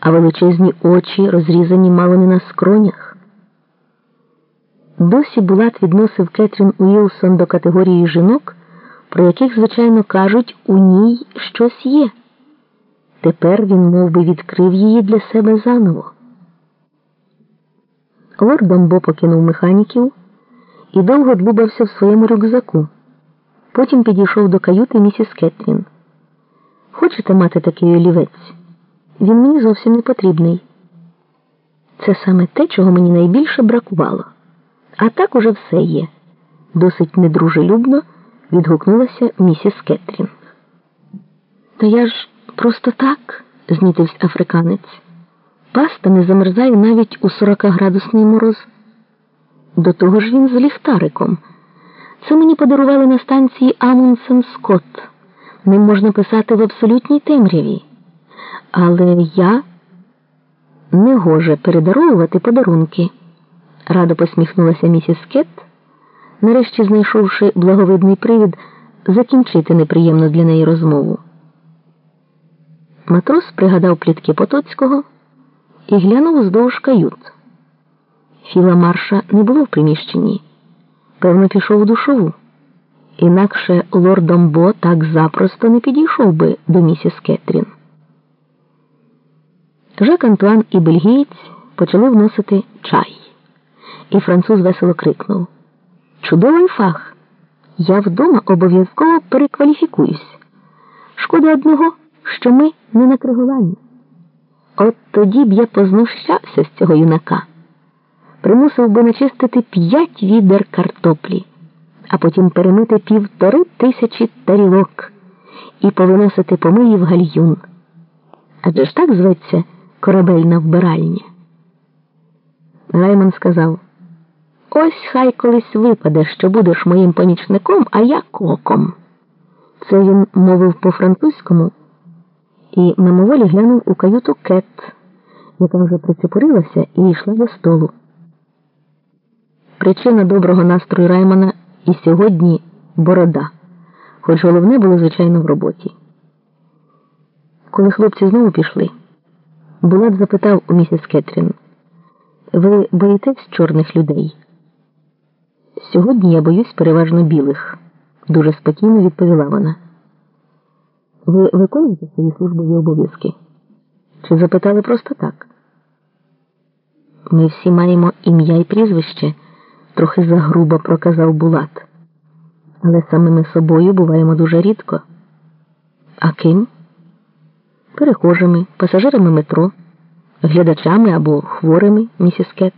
а величезні очі розрізані мало не на скронях. Досі Булат відносив Кетрін Уілсон до категорії жінок, про яких, звичайно, кажуть, у ній щось є. Тепер він мов би, відкрив її для себе заново. Лорд Дамбо покинув механіків і довго длубався в своєму рюкзаку. Потім підійшов до каюти місіс Кетрін. Хочете мати такий олівець? Він мені зовсім не потрібний. Це саме те, чого мені найбільше бракувало. А так уже все є. Досить недружелюбно відгукнулася місіс Кетрін. Та я ж просто так, знітився африканець. Паста не замерзає навіть у 40-градусний мороз. До того ж він з ліхтариком. Це мені подарували на станції Амундсен Скотт. Ним можна писати в абсолютній темряві. Але я не гоже передаровувати подарунки, радо посміхнулася місіс Кет, нарешті знайшовши благовидний привід закінчити неприємну для неї розмову. Матрос пригадав плітки Потоцького і глянув уздовж кают. Філа Марша не було в приміщенні. Певно, пішов у душову. Інакше лордом Бо так запросто не підійшов би до місіс Кетрін. Жак Антуан і бельгієць почали вносити чай, і француз весело крикнув: Чудовий фах! Я вдома обов'язково перекваліфікуюсь. Шкода одного, що ми не на криголамі. От тоді б я познущався з цього юнака, примусив би начистити п'ять відер картоплі, а потім перемити півтори тисячі тарілок і повиносити помиї в гальюн. Адже ж так зветься корабельна вбиральня. Раймон сказав: Ось хай колись випаде, що будеш моїм помічником, а я коком. Це він мовив по-французькому і мимоволі глянув у каюту Кет, яка вже прицепурилася і йшла до столу. Причина доброго настрою Раймона і сьогодні борода, хоч головне було, звичайно, в роботі. Коли хлопці знову пішли, Булат запитав у місіс Кетрін, ви боїтесь чорних людей? Сьогодні я боюсь переважно білих, дуже спокійно відповіла вона. Ви виконуєте свої службові обов'язки? Чи запитали просто так? Ми всі маємо ім'я і прізвище, трохи загрубо проказав Булат. Але самими собою буваємо дуже рідко. А ким? Перехожими, пасажирами метро, глядачами або хворими, місіс Кет,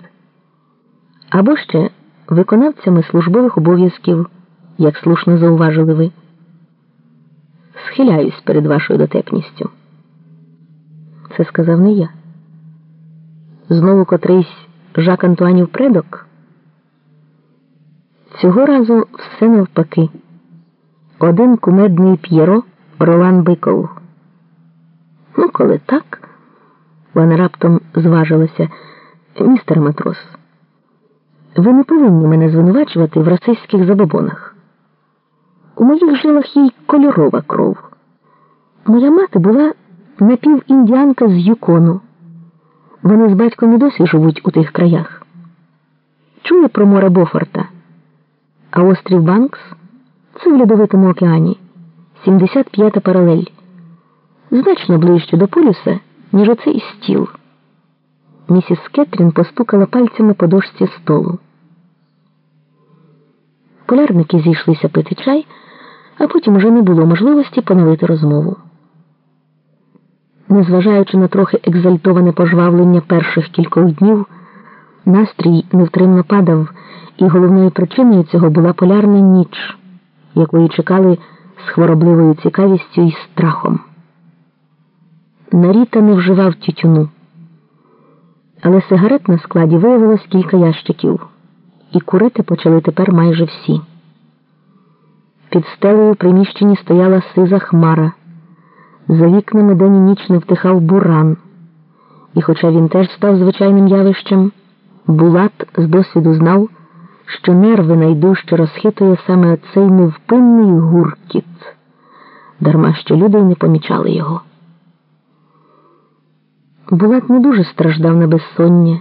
або ще виконавцями службових обов'язків, як слушно зауважили ви схиляюсь перед вашою дотепністю. Це сказав не я. Знову котрийсь Жак Антуанів предок. Цього разу все навпаки. Один кумедний п'єро Ролан Биков. Коли так, вона раптом зважилася, містер матрос. Ви не повинні мене звинувачувати в расистських забобонах. У моїх жилах є кольорова кров. Моя мати була напівіндіанка з Юкону. Вони з батьком і досі живуть у тих краях. Чує про море Бофорта, а острів Банкс це в Льодовитому океані, 75-та паралель, значно ближче до полюса, ніж оцей стіл. Місіс Кетрін постукала пальцями по дошці столу. Полярники зійшлися пити чай а потім уже не було можливості поновити розмову. Незважаючи на трохи екзальтоване пожвавлення перших кількох днів, настрій невтримно падав, і головною причиною цього була полярна ніч, якої чекали з хворобливою цікавістю і страхом. Наріта не вживав тютюну, але сигарет на складі виявилось кілька ящиків, і курити почали тепер майже всі. Під стелею в приміщенні стояла сиза хмара. За вікнами день і ніч не втихав буран. І, хоча він теж став звичайним явищем, Булат з досвіду знав, що нерви найдужче розхитує саме оцей невпинний гуркіт, дарма що люди й не помічали його. Булат не дуже страждав на безсоння.